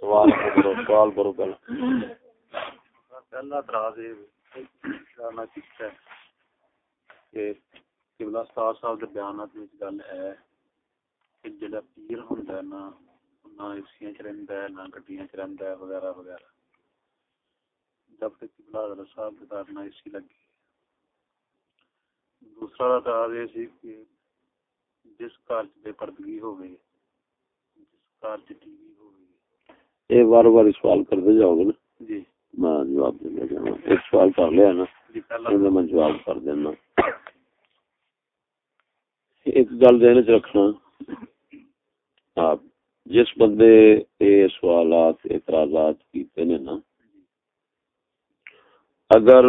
سوال کرو سوال کرو پہلا۔ پہلا اعتراض یہ کرنا کیتا ہے کہ قبلہ استاد صاحب دے بیانات وچ گل ہے کہ جڑا پیر ہوندا ہے نا، نہ اسیاں چ رہندا ہے، نہ گڈیاں چ رہندا ہے، وغیرہ وغیرہ۔ جب تک قبلہ حضرت صاحب دے در نہ اسی لگی۔ دوسرا اعتراض یہ سی کہ جس گھر چ بے پردگی ہوے جس گھر چ ٹی وی یہ بار بار سوال کرتے جاؤ گے نا جی میں جواب دے جاؤں ایک سوال کر لیا نا میں جواب کر دینا ایک گل دین چ رکھنا آپ جس بندے یہ سوالات اعتراضات کیتے نے نا اگر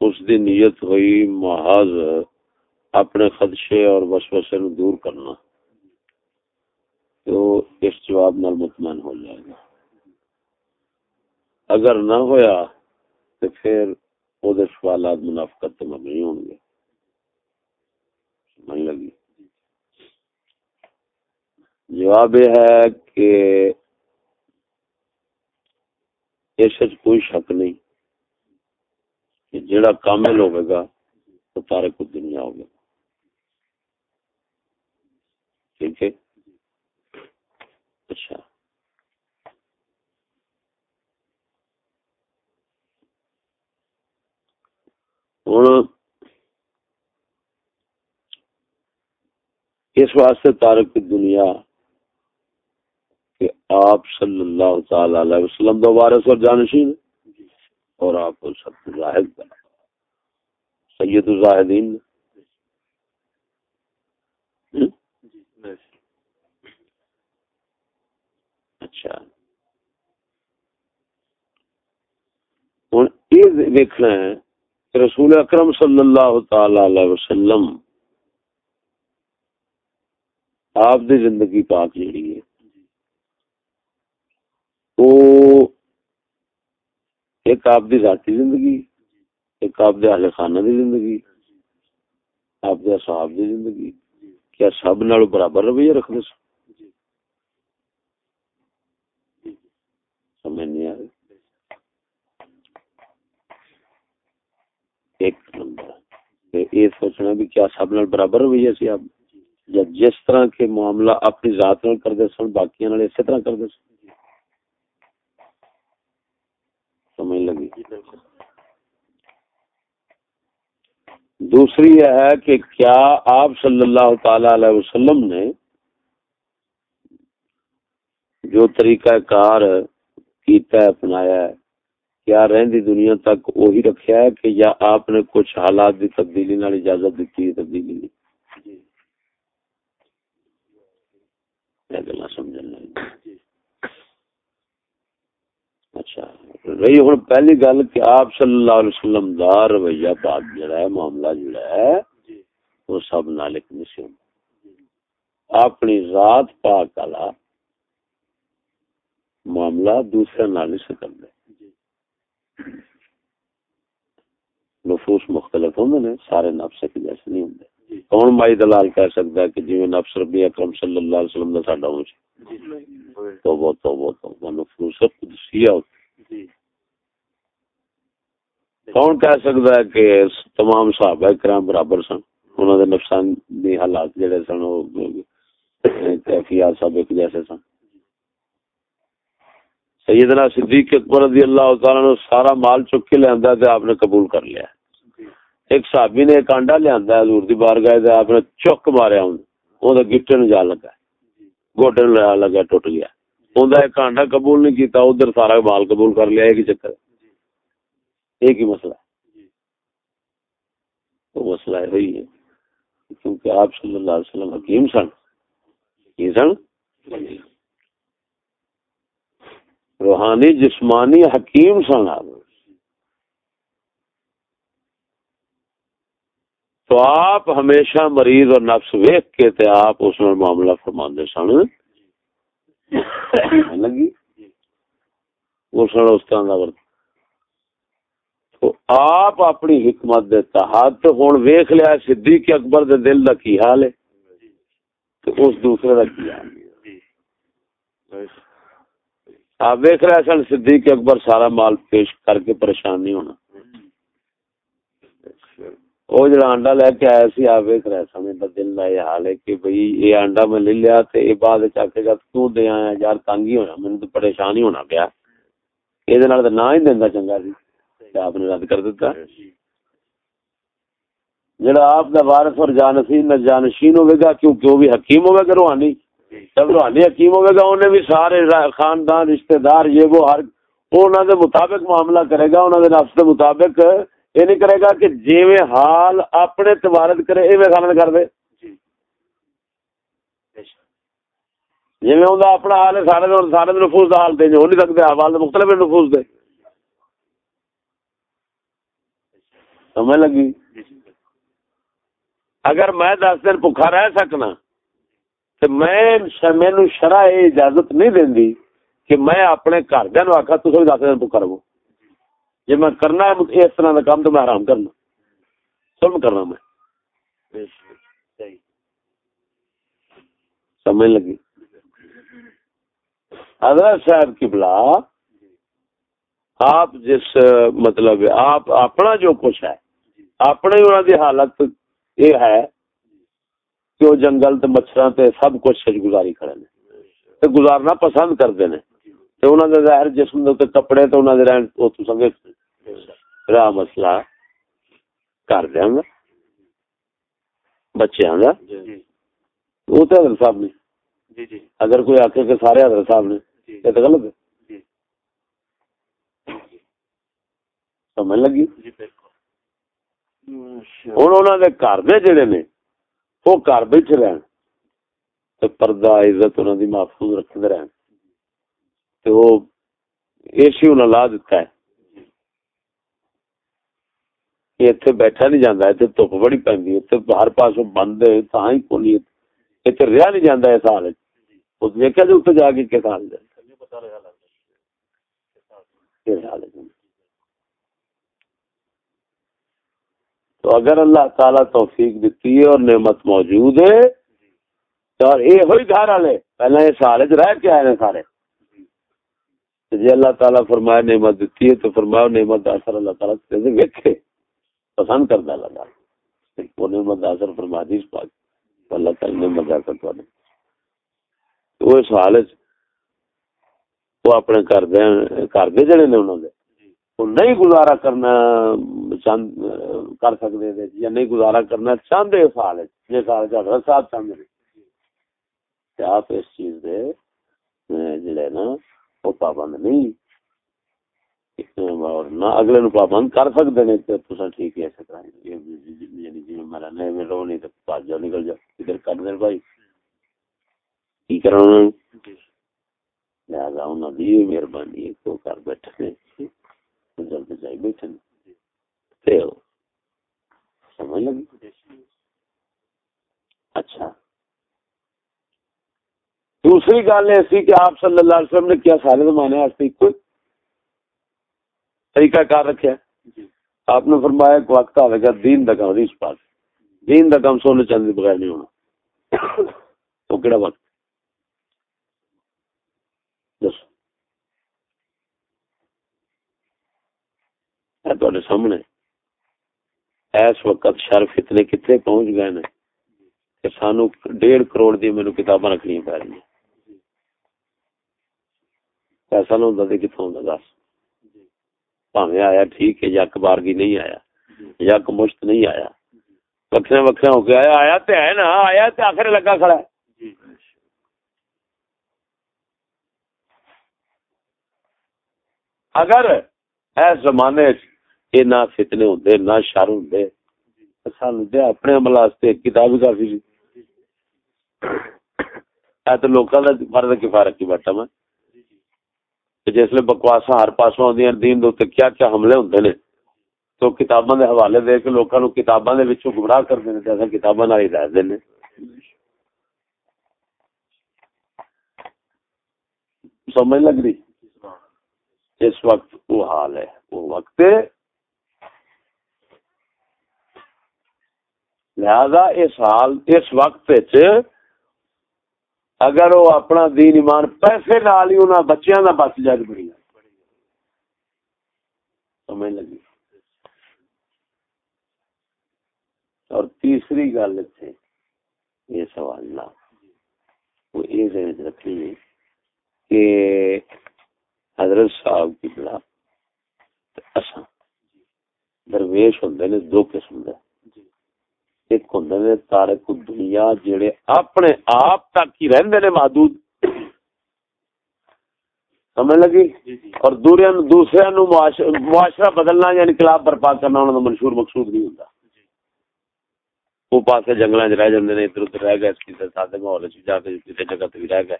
اس دی نیت ہوئی محض اپنے خدشے اور وسوسے نو دور کرنا تو اس جواب نال مطمئن ہو جائے گا اگر نہ ہویا تو پھر وہ سوالات منافقت تو مبنی ہوں گے۔ سمجھ لگی؟ جواب یہ ہے کہ اس کوئی شک نہیں کہ جڑا کامل ہوگا گا تو تارے کو دنیا ہوگا ٹھیک ہے؟ اچھا۔ ہوں۔ اس واسطے تارک کی دنیا کہ آپ صلی اللہ تعالی علیہ وسلم دو وارث اور جانشین اور آپ کو سب زاہد بنا۔ سید الزاہدین۔ اچھا۔ ہوں، یہ دیکھنا ہے کہ رسول اکرم صلی اللہ تعالی علیہ وسلم آپ دی زندگی پاک جیڑی ہے۔ وہ ایک آپ دی ذاتی زندگی، ایک آپ دے اہل خانہ دی زندگی، آپ دے صحاب دی زندگی۔ کیا سب نال برابر رویہ رکھتے سن سمجھ نہیں آ رہی ایک نمبر تے یہ سوچنا بھی کیا سب نال برابر رویہ سی آپ؟ یا جس طرح کے معاملہ اپنی ذات نال کرتے سن باقی نال اسی طرح کرتے سن؟ سمجھ لگی؟ دوسری یہ ہے کہ کیا آپ صلی اللہ تعالی علیہ وسلم نے جو طریقہ کار کیتا ہے، اپنایا ہے؟ کیا رہندی دنیا تک وہی رکھیا ہے کہ یا آپ نے کچھ حالات کی تبدیلی نال اجازت دیتی ہے تبدیلی نہیں گلا سمجھن لگی اچھا رہی ہوں پہلی گل کہ آپ صلی اللہ علیہ وسلم دا رویہ جڑا ہے معاملہ جڑا ہے وہ سب نال ایک مسلم اپنی ذات پاک والا معاملہ دوسرے نال نہیں سکتا نفوس مختلف ہوں نے سارے نفس ایک جیسے نہیں ہوں کون مائی دلال کہہ سکتا ہے کہ جی نفس ربی اکرم صلی اللہ علیہ وسلم کا ساڈا ہوں تو وہ تو وہ تو نفوس قدسیہ ہوتی کون کہہ سکتا ہے کہ تمام صحابہ کرام برابر سن؟ انہوں نے نفسانی حالات جڑے سن وہ کیفیات سب ایک جیسے سن۔ سیدنا صدیق اکبر رضی اللہ تعالیٰ نے سارا مال چک کے لیا تے آپ نے قبول کر لیا ایک صحابی نے ایک آنڈا لیا حضور دی بار گئے آپ نے چک ماریا وہ گٹے نو جا لگا گوڈے نو لگا ٹوٹ گیا۔ انہیں ایک آنڈا قبول نہیں کیتا ادھر سارا مال قبول کر لیا، ایک ہی چکر ایک ہی مسئلہ ہے۔ وہ مسئلہ ہے وہی ہے۔ کیونکہ آپ صلی اللہ علیہ وسلم حکیم سن کی سن؟ روحانی جسمانی حکیم سن تو آپ ہمیشہ مریض اور نفس ویک کے تے آپ اس میں معاملہ فرماندے سن۔ لگی؟ وہ سن اس طرح کا تو آپ اپنی حکمت دے تحت ہوں ویخ لیا صدیق اکبر دے دل دا کی حال ہے؟ تو اس دوسرے دا کی حال ہے؟ آپ دیکھ رہے سن صدیق اکبر سارا مال پیش کر کے پریشان نہیں ہونا۔ وہ جڑا انڈا لے کے آیا سی، آپ ویک رہے سن میرا دل کا یہ حال ہے کہ بھئی یہ انڈا میں لے لیا تے یہ بعد چکے گا، کیوں دے آیا یار، تنگ ہی ہونا مجھے تو پریشان ہی ہونا پیا۔ یہ تو نہ ہی دینا چنگا سی۔ آپ نے رد کر دیتا جڑا آپ دا وارث اور جانشین جانشین ہوے گا کیونکہ وہ بھی حکیم ہوے گا روحانی؟ جب روحانی حکیم ہوے گا انہیں بھی سارے خاندان رشتہ دار یہ وہ ہر انہوں دے مطابق معاملہ کرے گا انہوں دے نفس دے مطابق یہ نہیں کرے گا کہ جیویں حال اپنے تبارت کرے ایویں خالد کر دے۔ جی۔ اپنا حال ہے سارے سارے نفوس کا حال دے ہو نہیں سکتے حال مختلف نفوس دے۔ سمجھ لگی؟ اگر میں دس دن بکھا رہ سکنا میں مینو شرح یہ اجازت نہیں دینی کہ میں اپنے گھر دن آخا تو دس دن بکھا رہو جی میں کرنا ہے اس طرح کا کام تو میں آرام کرنا۔ سب کرنا میں۔ سمجھ لگی؟ حضرت صاحب کی بلا آپ جس مطلب آپ اپنا جو کچھ ہے، اپنے انہوں کی حالت یہ ہے کہ وہ جنگل تے مچھراں تے سب کچھ سج گزاری کرے نے۔ تے گزارنا پسند کرتے ہیں تے انہاں دے ظاہر جسم دے تے کپڑے تے انہاں دے رہن او تو سمجھ رہا مسئلہ کر دیاں گا۔ بچیاں دا وہ تے حضرت صاحب نے۔ جی جی۔ اگر کوئی آکھے کہ سارے حضرت صاحب نے یہ تو غلط ہے۔ سمجھ لگی؟ جی ہوں دے گھر دے جڑے نے وہ گھر بیٹھے رہن تے پردہ عزت انہوں دی محفوظ رکھتے رہن تے وہ اے سی انہوں لا دیتا ہے یہ اتنے بیٹھا نہیں جانا اتنے دھوپ بڑی پی ہر پاس بند ہے تا ہی کونی اتنے رہا نہیں جانا اس حال دیکھا جی اتنے جا کے کس حال حال ہے تو اگر اللہ تعالی توفیق دیتی ہے اور نعمت موجود ہے، اور یہ ہوئی گھر والے پہلے یہ سارے رہ کے آئے سارے۔ جی اللہ تعالیٰ فرمایا نعمت دیتی ہے، تو فرمایا نعمت اثر اللہ تعالیٰ ویکھے، پسند کرتا اللہ تعالیٰ۔ وہ نعمت اثر فرما دی اس پاک۔ اللہ تعالیٰ نعمت اثر تو وہ اس حالت وہ اپنے گھر دے گھر دے جڑے نے انہوں نے نہیں گزارا کرنا چاند، کر سکتے تھے یا نہیں گزارا کرنا چاہتے اس حال جس حال حضرت صاحب چاہتے ہیں۔ آپ اس چیز دے، جڑے نا، وہ پابند نہیں۔ اور نہ اگلے نو پابند کر سکتے ہیں، تو تصا ٹھیک ہے، ایسے یعنی جی میرا نہیں میں رو نہیں، تو پاس جاؤ، نکل جاؤ، ادھر کر دیں بھائی۔ کی کرنا لہٰذا انہوں نے مہربانی تو کر بیٹھے جلد جائی بیٹھے سمجھ لگی؟ اچھا۔ دوسری گل ایسی کہ آپ صلی اللہ علیہ وسلم نے کیا سارے زمانے واسطے کوئی طریقہ کار رکھا جی۔ آپ نے فرمایا ایک وقت آئے گا دین دا کام اس پاس دین دا کام سونے چاندی بغیر نہیں ہونا۔ تو کہڑا وقت دس تھوڑے سامنے اس وقت شرف اتنے کتنے پہنچ گئے نے کہ سانو ڈیڑھ کروڑ دی میرے کتاباں رکھنی پی رہی پیسہ نہ ہوتا تو کتوں ہوتا دس۔ پاوے آیا ٹھیک ہے یک بارگی نہیں آیا۔ یک مشت نہیں آیا۔ وکھرے وکھرے ہو کے آیا آیا تے ہے نا، آیا تے آخر لگا کھڑا ہے۔ اگر اس زمانے یہ نہ فتنے ہوں نہ شر ہوں سان اپنے عمل واسطے کتاب کافی تو لوکاں دا فرض کفا رکھی بیٹھا میں۔ جسے بکواسا ہر پاسوں آدی دین دے کیا کیا حملے ہوندے نے۔ تو کتاباں دے حوالے دے کے لوکاں نو کتاباں دے وچوں گمراہ کر دینے تے اساں کتاباں نال ہدایت دینے سمجھ لگ رہی؟ اس وقت وہ حال ہے۔ وہ وقت لہذا اس حال، اس وقت اگر وہ اپنا دین ایمان پیسے نال ہی انہاں بچیاں دا بچ جائے بڑی سمجھ لگی؟ اور تیسری گل اتنے یہ سوال نہ، وہ یہ ذہن رکھنی کہ حضرت صاحب کی بلا اساں درویش ہوندے نے دو قسم دے۔ ایک ہوندے نے تارک دنیا جڑے اپنے آپ تک ہی رہندے نے محدود۔ سمجھ لگی؟ جی، جی۔ اور دوسرے نو معاشرہ بدلنا یا انقلاب برپا کرنا انہوں نے منشور مقصود نہیں ہوتا وہ پاسے جنگل چ رہ جاندے نے ادھر ادھر رہ گئے کسی سادے ماحول چ جا کے کسی جگہ تے رہ گئے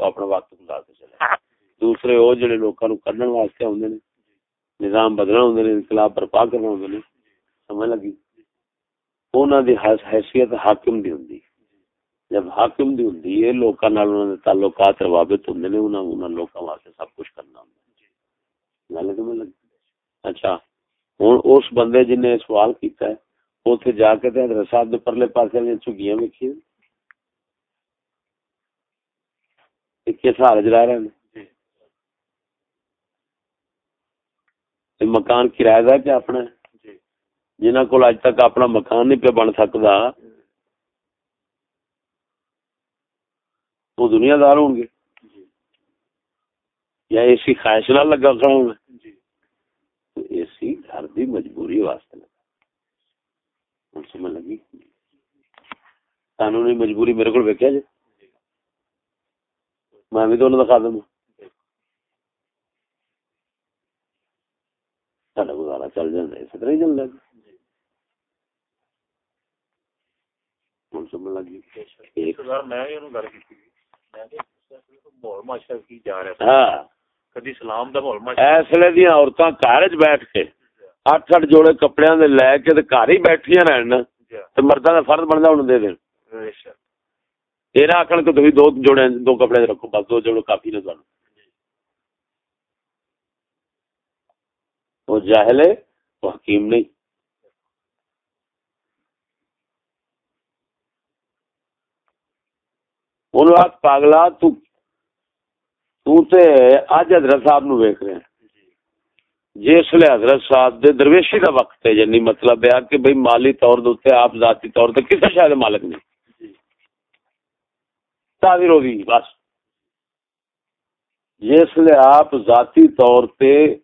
تو اپنا وقت گزار کے چلے۔ دوسرے وہ جڑے لوکاں نو کڈن واسطے اوندے نے نظام بدلنا ہوندے نے انقلاب برپا کرنا ہوندے نے سمجھ لگی؟ انہاں دی حیثیت حاکم دی ہوندی جب حاکم دی ہوندی ہے لوکاں نال انہاں دے تعلقات روابط ہوندے نے انہاں انہاں لوکاں واسطے سب کچھ کرنا ہوندا گل سمجھ لگی اچھا ہن اس بندے جن نے سوال کیتا ہے اوتھے جا کے تے حضرت صاحب دے پرلے پاسے وچ چگیاں ویکھیاں کس حال رہ رہے ہیں مکان کرایہ دا کیا اپنا جنہ کو اج تک اپنا مکان نہیں پہ بن سکتا وہ دنیا دار ہوں گے۔ یا اے سی خواہش نہ لگا کھڑا ہونا۔ اے سی گھر دی مجبوری واسطے لگا۔ سمجھ لگی؟ قانونی مجبوری میرے کو ویکیا جی؟ میں بھی تو دکھا دوں سارا گزارا چل جائے اسی طرح ہی چل رہا بیٹھ کے اٹھ اٹھ جوڑے کپڑے لے کے گھر ہی مردہ کا فرد بنتا ہوں دے دین یہ نہ آخر کہ دو جوڑے دو کپڑے رکھو بس دو جوڑے کافی نے تمہیں وہ جاہل ہے وہ حکیم نہیں۔ ان پاگلا تو تے اج حضرت صاحب نو ویکھ رہے ہیں۔ جس لیے حضرت صاحب دے درویشی دا وقت ہے یعنی مطلب ہے کہ بھئی مالی طور دے آپ ذاتی طور تے کسی شاید مالک نہیں۔ تعبیر ہوگی بس۔ جس لیے آپ ذاتی طور پہ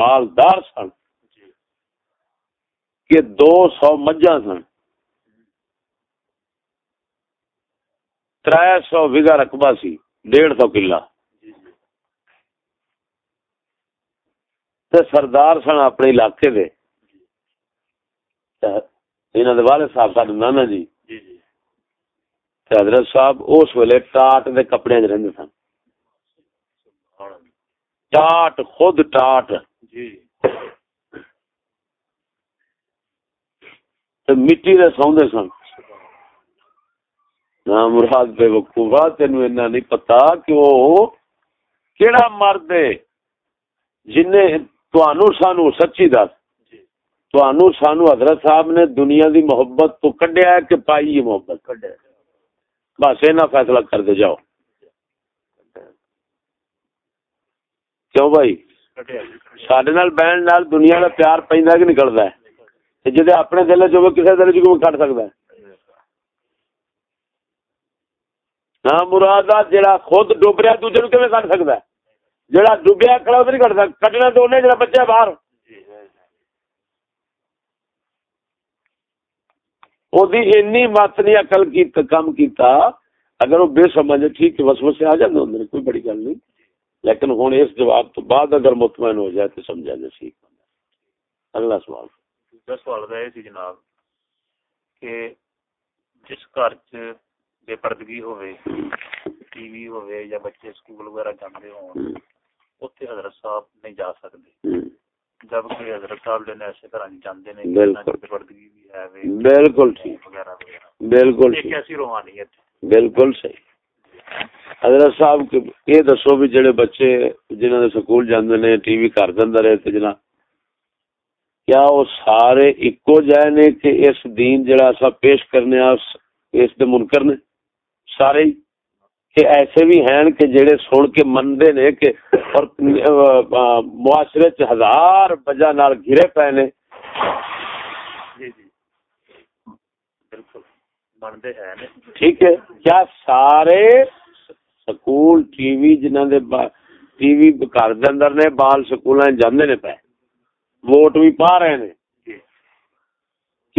مالدار سن کہ دو سو مجھا سن۔ تر سو وگا رقبہ سی ڈیڑھ سو کلا۔ سردار سن اپنے علاقے دے۔ والد صاحب سارے نانا جی۔ حضرت صاحب اس ویلے ٹاٹ دے کپڑے رہندے سن۔ ٹاٹ خود ٹاٹ۔ جی۔ مٹی دے سوندے سن۔ نہ مراد بے وقوفا تین اینا نہیں پتا کہ وہ کیڑا مرد ہے جن تو سانو سچی دس۔ تو سانو حضرت صاحب نے دنیا دی محبت تو کڈیا ہے کہ پائی محبت۔ کڈیا۔ بس اینا فیصلہ کر دے جاؤ۔ کیوں بھائی؟ سڈے بہن نال دنیا کا پیار پہ کہ نکلتا ہے؟ جی اپنے دل چ کسی دل چ کٹ سکتا ہے؟ نہ مراد جڑا خود ڈوب رہا دوجے کھے کٹ سکتا ہے؟ جڑا ڈوبیا کھڑا وہ نہیں کٹ سکتا کٹنا تو انہیں جڑا بچہ باہر۔ اینی مت نہیں اکل کی کم کیتا، اگر وہ بے سمجھ، ٹھیک وسو سے آ جاتے کوئی بڑی گل نہیں۔ لیکن ہوں اس جواب تو بعد اگر مطمئن ہو جائے تو سمجھا جائے، ٹھیک اگلا سوال۔ دوسرا سوال رہا ہے جناب، کہ جس گھر چ بے پردگی ہوئے ٹی وی ہوئے یا بچے سکول وغیرہ جاندے ہوں اوتھے حضرت صاحب نہیں جا سکتے جبکہ حضرت صاحب نے ایسے طرح جاندے نے بالکل بے پردگی بھی ہے بالکل ٹھیک بالکل ایک ایسی روحانیت بالکل صحیح حضرت صاحب یہ دسو بھی جڑے بچے جنہوں نے سکول جانے نے ٹی وی دے کیا وہ سارے ایکو جائے نے کہ اس دین جڑا پیش کرنے اس دے منکر نے سارے کہ ایسے بھی ہیں کہ جڑے سن کے مندے نے کہ اور معاشرے چ ہزار وجہ نال گھرے پے نے۔ جی جی۔ ہیں ٹھیک ہے کیا سارے سکول ٹی وی جنہاں دے ٹی وی گھر دے اندر نے بال سکولاں جاندے نے پے؟ ووٹ بھی پا رہے نے۔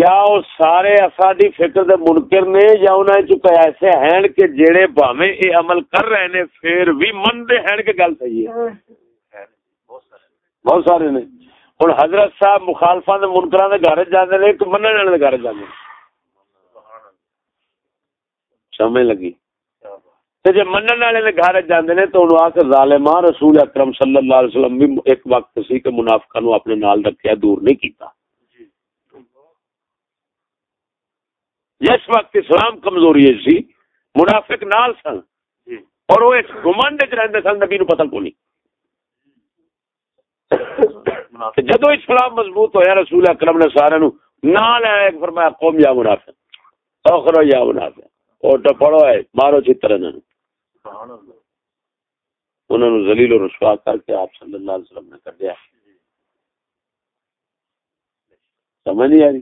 کیا وہ سارے اساڈی فکر دے منکر نے یا انہاں چ کوئی ایسے ہیں کہ جڑے بھاویں اے عمل کر رہے نے پھر بھی مندے ہیں کہ گل صحیح ہے؟ ہیں بہت سارے نے۔ ہن حضرت صاحب مخالفاں دے منکراں دے گھر جاندے نے کہ منن والے دے گھر جاندے سمجھ لگی؟ تے جے منن والے دے گھر جاندے نے تو انہوں آ کے ظالماں رسول اکرم صلی اللہ علیہ وسلم بھی ایک وقت سی کہ منافقاں نو اپنے نال رکھیا دور نہیں کیتا جی جس وقت اسلام کمزوری ہے سی منافق نال سن۔ جی۔ اور وہ ایک گمنڈ چ رہندے سن نبی نو پتہ کو نہیں جدو اسلام مضبوط ہویا رسول اکرم نے سارے نو نال آیا ایک فرمایا قوم یا منافق۔ اخرو یا منافق۔ او تو پڑھو ہے مارو چتر اللہ انہوں نے ذلیل و رسوا کر کے آپ صلی اللہ علیہ وسلم نے کڈیا سمجھ نہیں آ رہی؟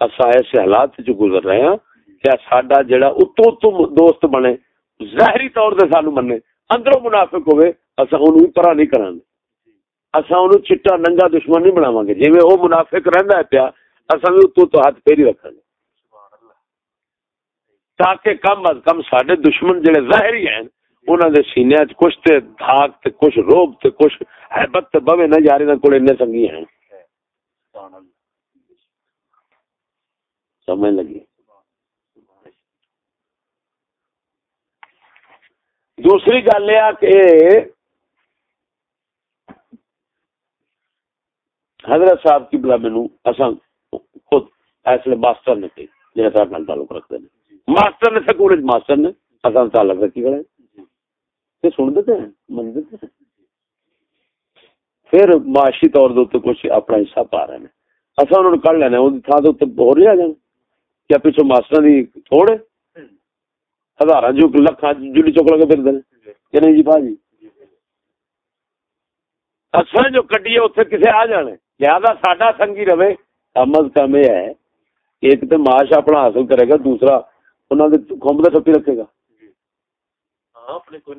اصا ایسے حالات چ گزر رہے ہیں، کیا ساڈا جڑا اتو اتو دوست بنے، ظاہری طور تے سانو منے، اندروں منافق ہوئے اسا اونوں پرا نہیں کران اسا اونوں چٹا ننگا دشمن نہیں بناواں گے۔ جویں او منافق رہندا ہے پیا اسا بھی اتو تو ہاتھ پھیری رکھاں گے۔ تاکہ کم از کم ساڈے دشمن جڑے ظاہری ہیں، انہاں دے سینے وچ کچھ تے دھاگ تے کچھ روب تے کچھ ہیبت تے بوے نہ یار انہاں کول اتنے سنگی ہیں۔ سبحان اللہ۔ سمجھ لگی۔ دوسری گل یہ کہ حضرت صاحب کی بلا مینو اصا خود ایسے ماسٹر نے کہی جہاں صاحب نال تعلق رکھتے ہیں ماسٹر نے سکول ماسٹر نے اصا تعلق رکھی کھڑے۔ تے سن دیتے ہیں من دیتے ہیں۔ پھر معاشی طور دے کچھ اپنا حصہ پا رہے ہیں۔ اصا انہوں نے لینا وہ تھان کے اتنے ہو رہا جانا کیا پیچھو ماسٹر کی تھوڑے ہزار جو لکھا جلی چک لگے پھر دن۔ کہ نہیں جی بھاجی؟ اصل جو کڈیے اتنے کسے آ جانے لہذا ساڈا سنگی رہے۔ کم از کم یہ ہے ایک تو معاش اپنا حاصل کرے گا دوسرا انہوں نے کمب کا ٹپی رکھے گا۔ ہاں کوئی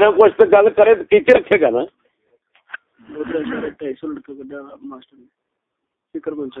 نہ کچھ تو گل کرے تو کیچے رکھے گا نا؟ فکر پہنچا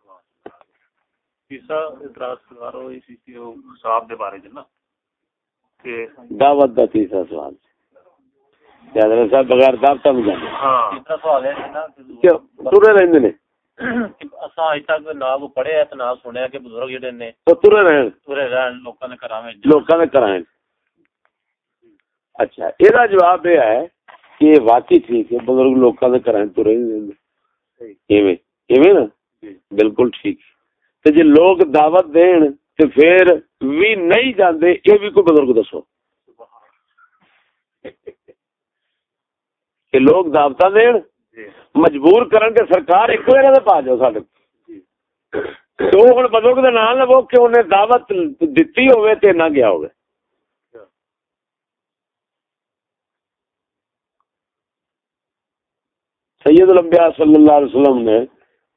تیسرا اعتراض کروا رہا اسی کے حساب دے بارے چ نا کہ دعوت کا تیسرا سوال کہ حضرت صاحب بغیر دعوت میں جانے ہاں۔ تیسرا سوال ہے نا کیوں ترے رہندے نے؟ اساں اج تک نہ کو پڑھیا تے نہ سنیا کہ بزرگ جڑے نے تو ترے رہن۔ تورے رہن لوکاں دے گھراں وچ۔ لوکاں نے کرائیں اچھا جواب یہ ہے کہ واقعی ٹھیک ہے بزرگ لوکاں نے کرائیں ترے نہیں رہندے ایویں ایویں نا؟ جی۔ بالکل ٹھیک۔ تے جے لوگ دعوت دین تے پھر بھی نہیں جاندے یہ بھی کوئی بزرگ دسو۔ کہ لوگ دعوت دین جی۔ مجبور کرن کے سرکار ایک ویرے دے پا جاؤ ساڈے۔ تو ہن بزرگ دے نام لو کہ انہیں دعوت دتی ہوئے تے نہ گیا ہوئے سید الانبیاء صلی اللہ علیہ وسلم نے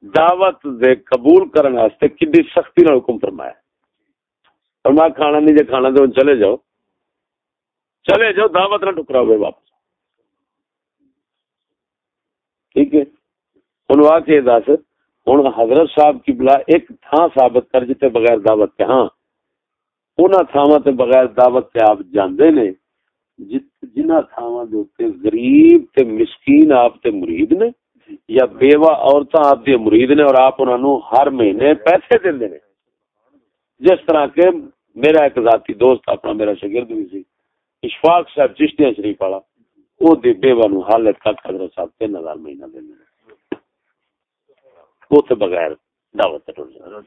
دعوت دے قبول کرنے واسطے کڈی سختی نال حکم فرمایا فرمایا کھانا نہیں، جے کھانا تو چلے جاؤ۔ چلے جاؤ، دعوت نہ ٹکراؤ گے واپس۔ ٹھیک ہے۔ ہوں آ کے دس۔ ہوں حضرت صاحب کی بلا ایک تھان ثابت کر جتے بغیر دعوت کے۔ ہاں انہاں تھاواں تے بغیر دعوت کے آپ جاندے نے۔ جت- جنہاں تھاواں دے اوتے غریب تے مسکین آپ تے مرید نے یا بیوہ عورتاں آپ دی مرید نے اور آپ انہاں نو ہر مہینے پیسے دیندے نے جس طرح کہ میرا ایک ذاتی دوست اپنا میرا شاگرد بھی سی اشفاق صاحب چشتیاں شریف والا دے بیوہ نو حال تک حضرت صاحب تین ہزار مہینہ دینے وہ تے بغیر دعوت ٹر جانا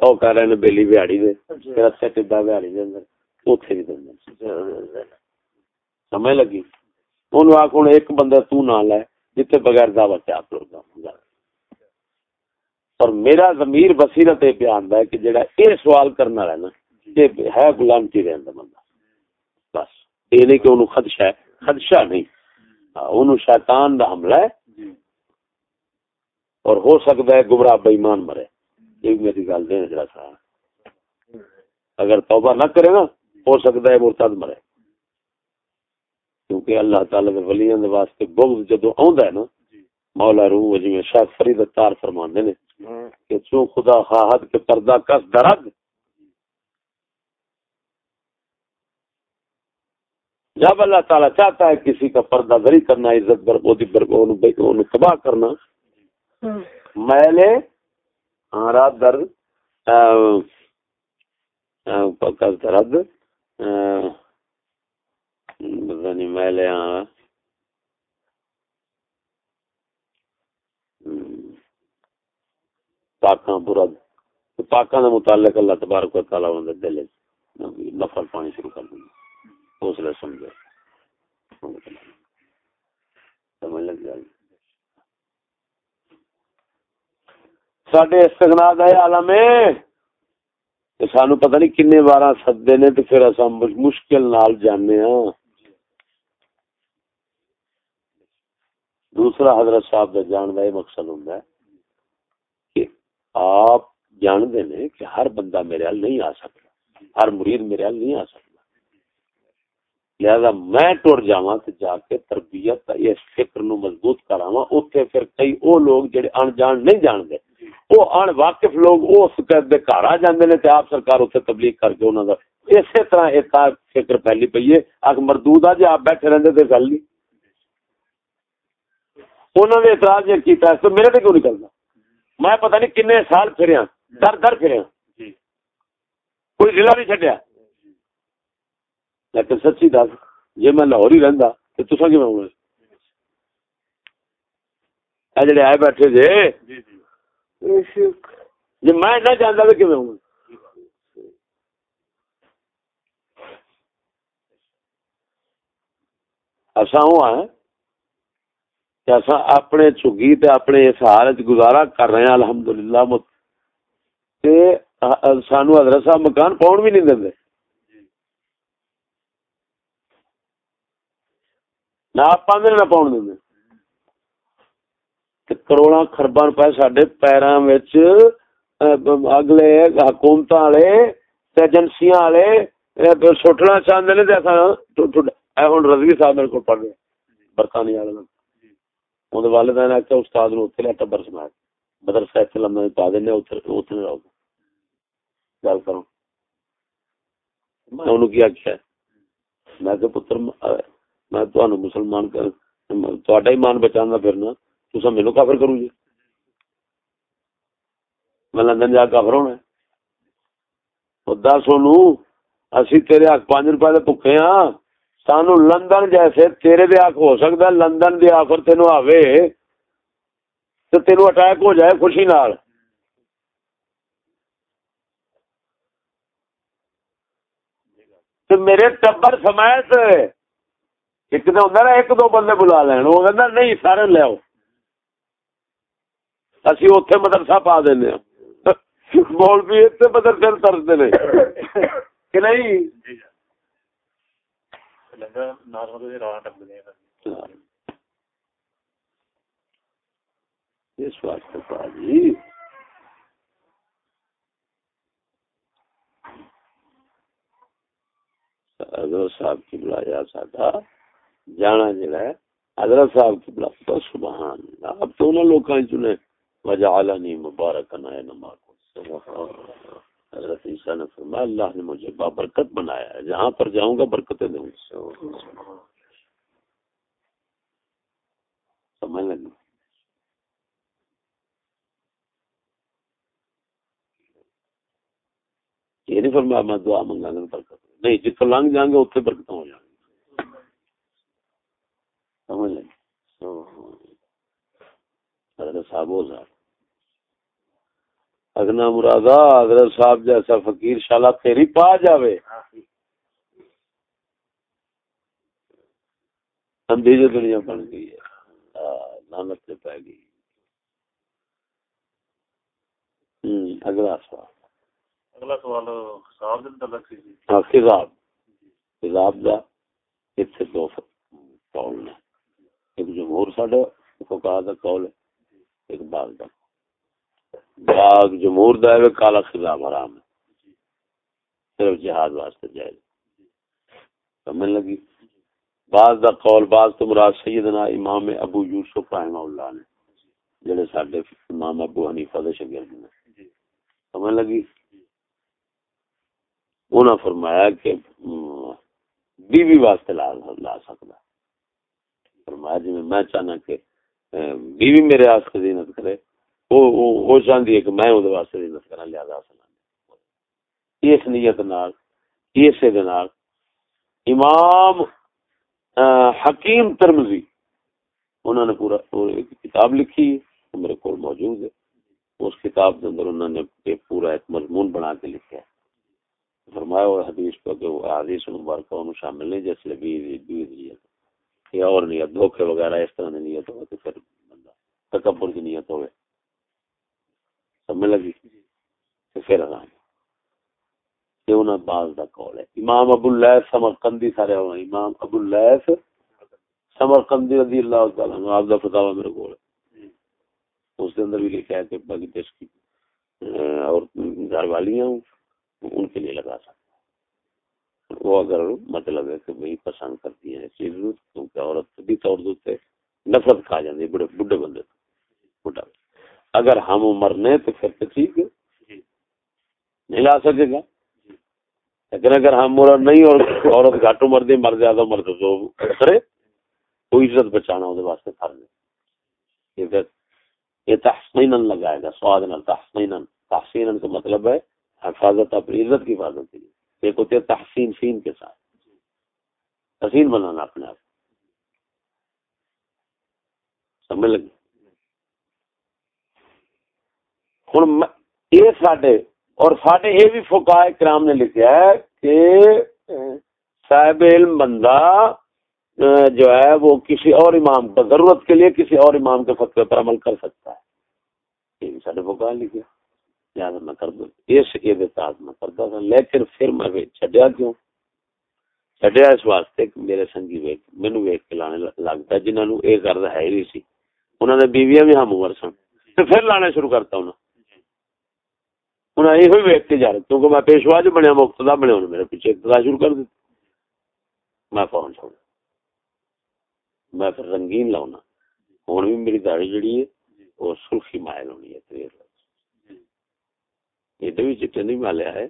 او کہہ رہے نے بیلی بہاڑی دے اچھا۔ ٹبا بہاڑی دے اندر اوتھے بھی دینا سمجھ لگی؟ اونوں آکھ ہن ایک بندہ تو نہ لے جتے بغیر دعوت تے آپ لوگ دا اور میرا ضمیر بصیرت یہ بیان ہے کہ جڑا اے سوال کرنا ہے نا یہ ہے غلامتی رہن دا بندہ۔ بس یہ نہیں کہ انہوں خدشہ ہے، خدشہ نہیں۔ ہاں، انہوں شیطان دا حملہ ہے۔ اور ہو سکتا ہے گمراہ بےمان مرے۔ یہ میری گل دیں جڑا سا۔ اگر توبہ نہ کرے نا، ہو سکتا ہے مرتد مرے۔ کیونکہ اللہ تعالی دے ولیاں دے واسطے بغض جدو آوندا ہے نا مولا روح جویں شاہ فرید تار فرماندے نے کہ چوں خدا خواہد کے پردہ کس درد جب اللہ تعالیٰ چاہتا ہے کسی کا پردہ دری کرنا عزت بر تباہ کرنا۔ میلے ہارا درد درد میلے ہاں پاکاں برد پاکاں دے متعلق اللہ تبارک و تعالی اون دل نفل پانی شروع کر دیں حوصلہ سمجھے سمجھ لگ جائے سڈے استغنا دا عالم ہے۔ سانو پتہ نہیں کنے بار سدے نے تو پھر اصا مشکل نال جانے ہاں۔ دوسرا حضرت صاحب کا جان کا یہ مقصد ہوں کہ آپ جانتے ہیں کہ ہر بندہ میرے حل نہیں آ سکتا، ہر مرید میرے حل نہیں آ سکتا۔ لہذا میں ٹر جاواں تے جا کے تربیت اس فکر نو مضبوط کراواں، اوتھے پھر کئی او لوگ جڑے ان جان نہیں جان دے او ان واقف لوگ او سکت دے گھر آ جاندے نے تے آپ سرکار اوتھے تبلیغ کر کے انہاں دا اسی طرح ایک فکر پہلی پئی ہے۔ اگ مردود آ جے آپ بیٹھے رہندے تے گل نہیں۔ انہوں نے اعتراض یہ کیتا ہے تو میرے تے کیوں نکلنا میں پتہ نہیں کنے سال پھریا در در پھریا کوئی ضلع نہیں چھڈیا۔ لیکن سچی دس جی میں لاہور ہی رہندا تے تساں کیویں ہونا اے جڑے آئے بیٹھے جے جی میں نہ جاندا تے کیویں ہونا اساں ہوں ہیں کہ اساں اپنے چگی تے اپنے اس حالت گزارا کر رہے ہیں، الحمدللہ، مت تے سانو حضرت صاحب مکان پاؤن بھی نہیں دیندے نہ آپ آدھے نہ پاؤن دیں کروڑا خربا روپئے سڈے پیروں اگلے حکومت والے، ایجنسیاں والے سٹنا چاہتے ہیں ہوں رضوی صاحب میرے کو پڑھ رہے برطانیہ والے۔ اندر والدین آخیا استاد نو اتنے لیا ٹبر سنایا مدرسہ اتنے لمبا پا دینا اتنے رہو گل کرو میں انہوں کی آخیا میں کہ پتر میں تہن مسلمان تا ایمان بچانا پھرنا تصا میرے کافر کرو جی میں لندن جا کافر ہونا دس سو اسی تیرے حق پانچ روپے کے پکے ہاں سانو لندن جیسے تیرے دے حق ہو سکتا لندن دے آفر تینو آوے تو تینو اٹیک ہو جائے خوشی نال۔ تو میرے ٹبر سمایت ایک تو ہوں نا ایک دو بندے بلا لین وہ کہنا نہیں سارے لو اسی اتے مدرسہ پا دینا بول بھی اتنے مدرسے ترستے نے۔ کہ نہیں؟ ہاں۔ اس واسطے پا حضرت صاحب کی بلایا ساڈا جانا جڑا ہے، حضرت صاحب کی بلا تو سبحان اللہ۔ اب تو انہوں لوگوں چنے وجعلنی مبارکن اینما کو سبحان اللہ۔ حضرت عیسیٰ نے فرمایا، اللہ نے مجھے بابرکت بنایا ہے، جہاں پر جاؤں گا برکتیں دوں سمجھ لگی؟ یہ نہیں فرمایا میں دعا منگا گا برکت نہیں جتوں لنگ جائیں گے اتنے برکت ہو جائیں گے سمجھ لیں حضرت صاحب ہو صاحب اگنا مرادہ حضرت صاحب جیسا فقیر شالا تیری پا جاوے۔ اندھی جو دنیا بن گئی ہے۔ لانت سے پہ گئی۔ اگلا سوال۔ اگلا سوال خطاب دے متعلق سی ہاں خضاب خضاب دا اتنے دو قول نے۔ ایک جمہور ساڈا فقہ دا قول ہے۔ ایک باغ دا باغ جمہور دا ہے، کالا خضاب حرام ہے۔ صرف جہاد واسطے جائز سمجھ لگی؟ بعض دا قول، بعض تو مراد سیدنا امام ابو یوسف رحمہ اللہ نے، جڑے ساڈے امام ابو حنیفہ دے شاگرد نے۔ سمجھ لگی؟ انہاں فرمایا کہ بیوی واسطے لا لا سکتا فرمایا جی میں چاہنا کہ بیوی میرے واسطے زینت کرے۔ وہ چاہتی ہے کہ میں وہ واسطے زینت کرا لہذا سنا ہاں۔ اس نیت نال اسے دے امام حکیم ترمزی انہوں نے پورا ایک کتاب لکھی میرے کو موجود ہے۔ اس کتاب کے اندر انہوں نے ایک پورا ایک مضمون بنا کے لکھا ہے۔ فرمایا اور حدیث کو کہ حدیث مبارکہ انہوں شامل نہیں جیسے بیوی بیوی نیت یا اور نیت، دھوکے وغیرہ اس طرح نیت ہو تو پھر بندہ تکبر کی نیت ہوئے۔ سمجھ لگی۔ تو پھر آرام یہ انہوں باز دا قول ہے۔ امام ابو اللیث سمرقندی سارے ہوئے امام ابو اللیث سمرقندی رضی اللہ تعالیٰ عنہ، آپ دا فتاوہ میرے کو ہے۔ اس کے اندر بھی لکھا ہے کہ باقی جس کی اور گھر والیاں ان کے لیے لگا سکتا وہ اگر مطلب ہے کہ وہی پسند کرتی ہیں چیز کیونکہ عورت بھی طور سے نفرت کھا جاتی ہے، بڑے بڈھے بندے بڈھا اگر ہم عمر نے تو پھر تو ٹھیک ہے۔ نہیں لا سکے گا۔ لیکن اگر ہم مرد نہیں اور عورت گھٹ عمر دی مر زیادہ عمر تو کرے۔ کوئی عزت بچانا وہ واسطے فرض ہے۔ یہ تحسین لگائے گا سواد نال تحسین تحسین کا مطلب ہے حفاظت اپنی عزت کی حفاظت کے لیے۔ ایک ہوتے تحسین سین کے ساتھ۔ تحسین بنانا اپنے آپ۔ سمجھ لگی؟ ہوں یہ ساڈے اور ساڈے یہ بھی فقہ کرام نے لکھا ہے کہ صاحب علم بندہ جو ہے وہ کسی اور امام پر ضرورت کے لیے کسی اور امام کے فتوے پر عمل کر سکتا ہے یہ بھی ساڈے فقہ لکھا لہٰذا میں کر دوں اس میں کرتا تھا لیکن پھر میں چڈیا کیوں چڈیا اس واسطے کہ میرے سنگی ویک مینو ویک کے لانے لگتا جنہوں نے یہ ہے ہی نہیں سی انہوں نے بیویاں بھی ہم عمر سن پھر لانا شروع کرتا انہوں انہیں یہ کیونکہ میں پیشوا جو بنیا مقتدا میرے پیچھے شروع کر دیتی میں میں پھر رنگین لاؤنا۔ ہوں بھی میری داڑھی جڑی ہے وہ سرخی مائل ہونی ہے یہ بھی چٹے نہیں مالیا ہے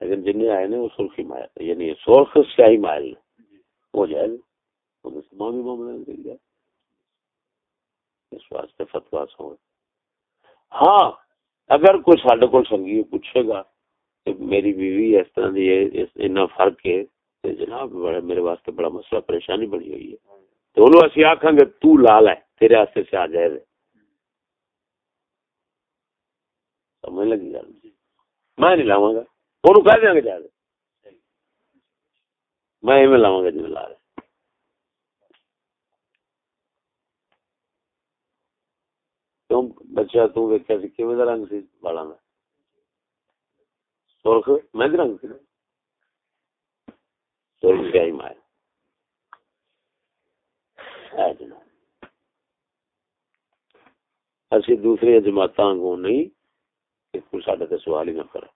لیکن جن آئے نے، وہ سرخی مائل یعنی سرخ سیاہی مائل ہو جائے گا بھی معاملہ اس واسطے فتوا سو ہاں اگر کوئی سڈے کو سنگی پوچھے گا کہ میری بیوی اس طرح کی اتنا فرق ہے، تو جناب بڑا میرے واسطے بڑا مسئلہ، پریشانی بنی ہوئی ہے۔ تو انہوں اسی آخان گے، تو لال ہے، تیرے واسطے سے آ جائے۔ سمجھ لگی گل؟ میں نہیں لاوا گا وہ کہہ دیا گا جائے میں ایویں لاوا گا جی لا رہا کیوں بچہ تو ویکیا سی، کیویں دا رنگ سی بالاں دا سرخ میں رنگ سی سرخ سیاہی مائل اسی دوسری جماعت آنگوں نہیں کہ کوئی ساڈے تے سوال ہی نہ کرے۔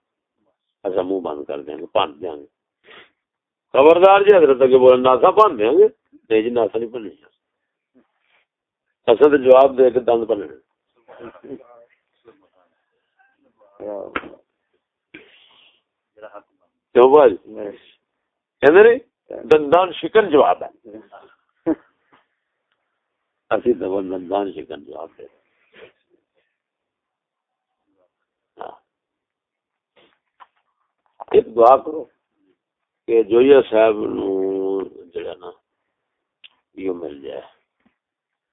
اچھا منہ بند کر دیں گے پان دیں گے۔ خبردار جی حضرت اگے بولن، ناسا پان دیں گے؟ نہیں جی ناسا نہیں بننی اصل تو جواب دے کے دند بننے جی۔ دندان شکن جواب ہے۔ اسی دبل دندان شکن جواب دے ایک دعا کرو کہ جویا صاحب نو جڑا نا، یہ مل جائے۔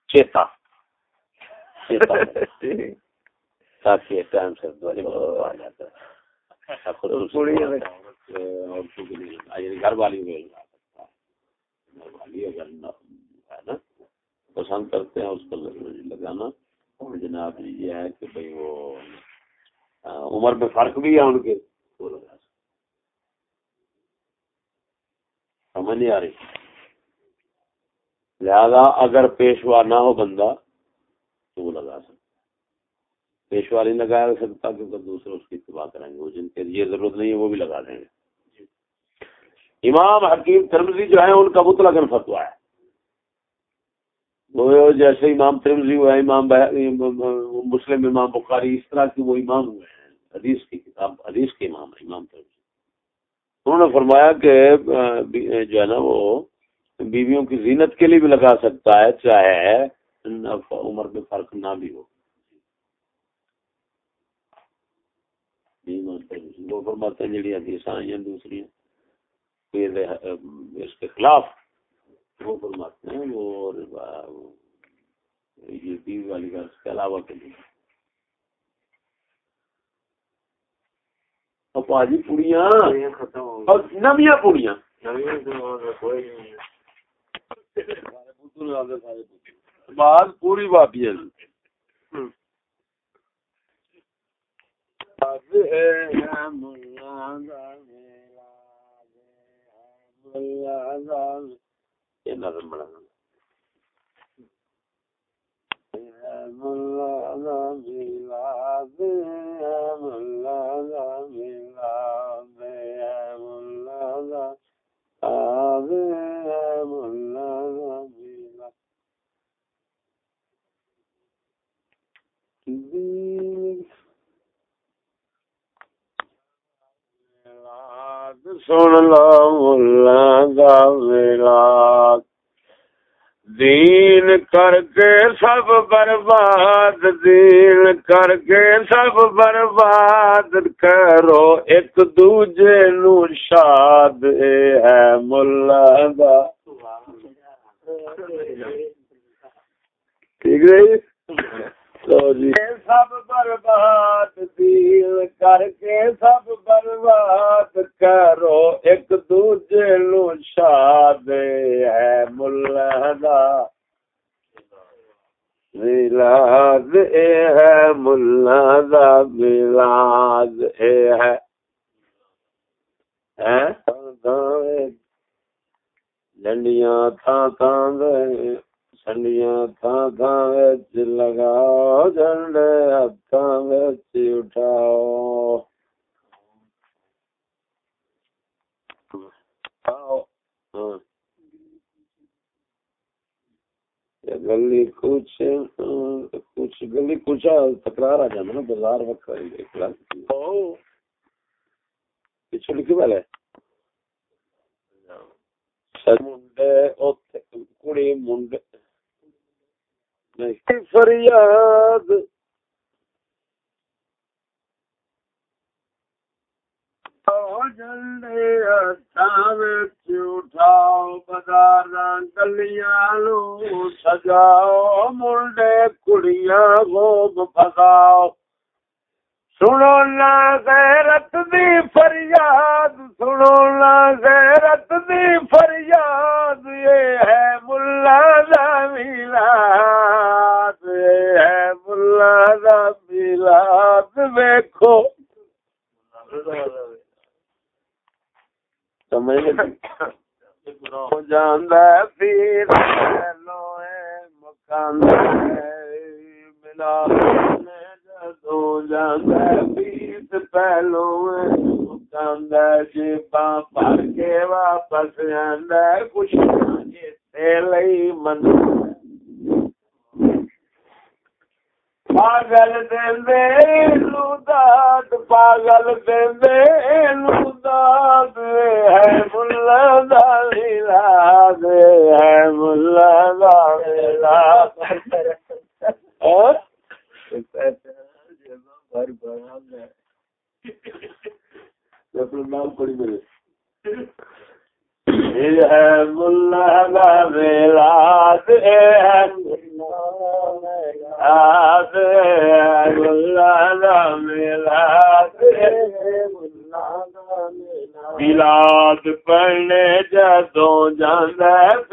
چیتا۔ تاکہ ٹائم سے گھر والی اگر نا پسند کرتے ہیں اس کو لگانا اور جناب یہ ہے کہ بھائی وہ عمر میں فرق بھی ہے ان کے سمجھ نہیں آ رہی لہذا اگر پیشوا نہ ہو بندہ تو وہ لگا سکتا پیشوا نہیں لگایا سکتا کیونکہ دوسرے اس کی اتباع کریں گے، وہ جن کے لیے ضرورت نہیں ہے وہ بھی لگا دیں گے۔ امام حکیم ترمزی جو ہے ان کا مطلق فتوا ہے۔ وہ جیسے امام ترمزی ہوا، امام مسلم، امام بخاری، اس طرح کی وہ امام ہوئے ہیں۔ حدیث کی کتاب، حدیث کے امام ہے امام ترمزی انہوں نے فرمایا کہ جو ہے نا، وہ بیویوں کی زینت کے لیے بھی لگا سکتا ہے، چاہے عمر میں فرق نہ بھی ہو۔ وہ فرماتے ہیں جڑی حدیث آئی ہیں دوسری اس کے خلاف وہ فرماتے ہیں۔ وہ یہ بیوی والی کا اس کے علاوہ کے لیے پاجی پوڑیاں۔ نمیاں پوڑیاں۔ بعد پوری بابی ہے۔ یہ نظم بڑا ملا ملا ملا دین کر کے سب برباد، دین کر کے سب برباد کرو، ایک دوجے نو شاد ہے ملا دا۔ ٹھیک ہے جی۔ سب برباد دین کر کے سب برباد کرو، ایک دوجے نو شاد ہے ملا دا۔ ملاد اے ہے ملا دا ملاد اے ہے۔ جنڈیاں تھا تھا سنڈیاں تھا تھا وچ لگاؤ جھنڈے ہاتھاں وچ اٹھاؤ گلی کچھ کچھ گلی کچھ تکرار آ جانا نا بازار وقت پچھو لکھی والے منڈے کڑی منڈے فریاد۔ جلدی اٹھاؤ، بازار گلیاں لو سجاؤ، منڈے کڑیاں خوب پساؤ سنو نا غیرت دی فریاد، سنو نا غیرت دی فریاد۔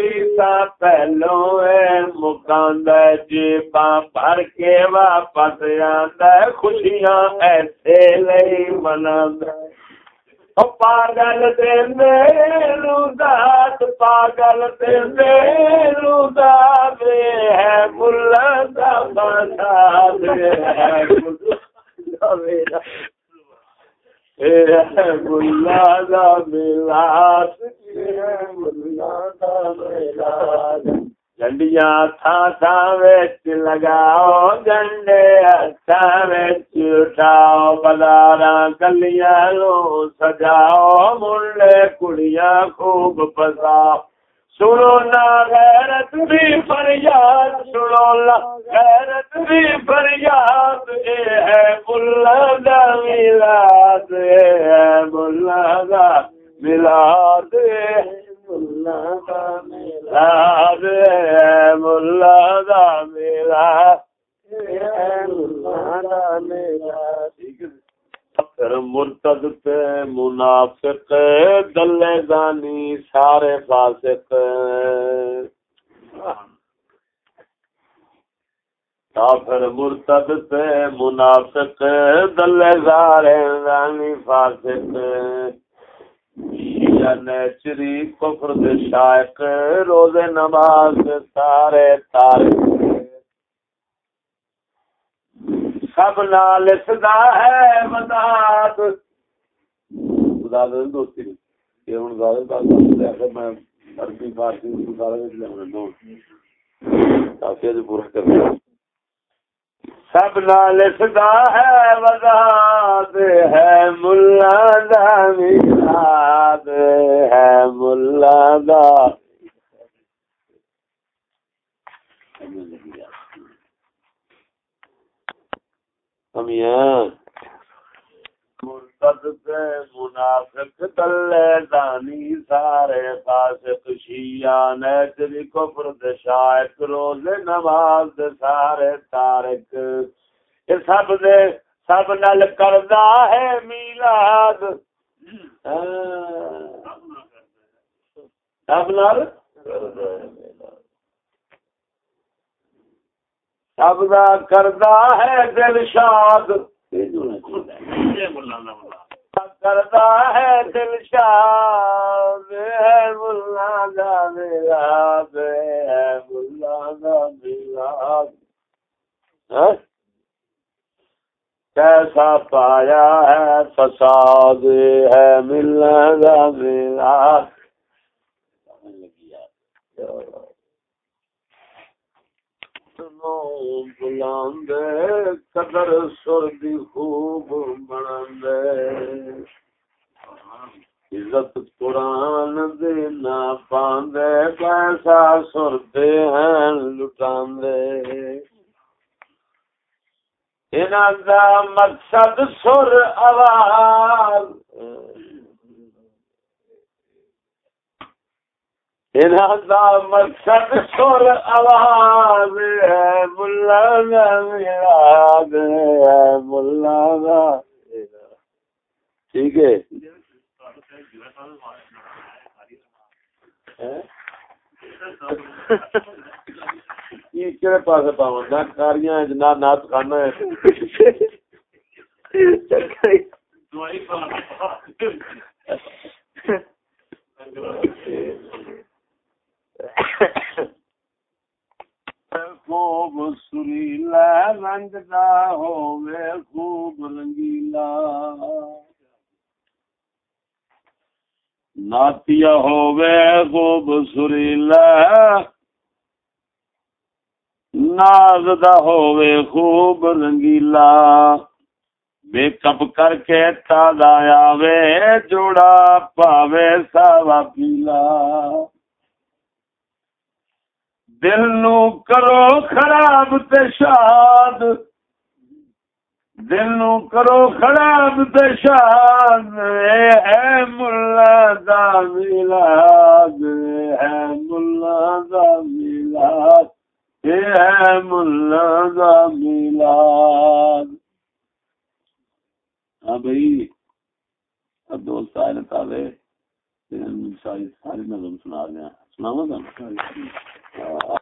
جانا پیتا پہلو مکاند جیبا بھر کے واپس آدھا خوشیاں ایسے لئی مناند پاگل میرو دات پاگل میرو داد ہے۔ ملا دا بساد ہے۔ ملا دا ملاد جنڈیاں تھا تھا لگاؤ جنڈے ہاتھا اٹھاؤ، بازاراں گلیاں لو سجاؤ، منڈے کڑیاں خوب پساؤ۔ سنو نا، غیرت بھی فریاد، سنو نا، غیرت بھی فریاد، اے ہے ملا دا میلاد، اے ہے ملا دا میلاد، اے ہے مرتد پہ منافق، دلے دانی سارے فاسق۔ کافر مرتد پہ منافق، دلے سارے دانی فاسق۔ نیچری کفر دے شائق روز نماز سارے تارے سب نال ہے مداد۔ خدا دے دوستی یہ ہن زیادہ بات ہے میں عربی، فارسی وچ لے تاکہ پورا کر سب نال سدا ہے وزاد ہے ملا دا میلاد۔ ہے ملا دا مرتد منافق دانی سارے فاسق شیعہ نیچری کفر روز نماز دے سارے تارک۔ یہ سب دے سب نل کردہ ہے میلاد۔ ہاں۔ سب نل سب دا کردہ ہے دل شاد۔ کرتا ہے دل شاد۔ ہے ملا دا میلاد ہے ملا دا میلاد کیسا پایا ہے فساد۔ ہے ملنا دا میلاد بلند قدر سر دی خوب بنند عزت قرآن دے نا پاندے، پیسہ سر دے ہیں لٹاندے۔ انہاں دا مقصد سر آواز۔ مقصد سر آواز ہے ملا میراد ہے ملا ٹھیک ہے۔ کہڑے پاس پاؤں؟ نہ کاریاں نہ نات کھانا ہے خوب سریلا رنگ دا ہوے خوب رنگیلا ناتیا ہوے خوب سریلا ناز دا ہوے خوب رنگیلا میک اپ کر کے تازہ آوے جوڑا پاوے ساوا پیلا۔ دل نو کرو خراب تے شاد۔ دل نو کرو خراب تے شاد۔ اے ملا دا میلاد۔ اے ملا دا میلاد۔ ہے ملا دا میلاد۔ ہاں بھائی، اب دوست آئے تابے ساری ساری نظم سنا دیا۔ سناوا تھا uh,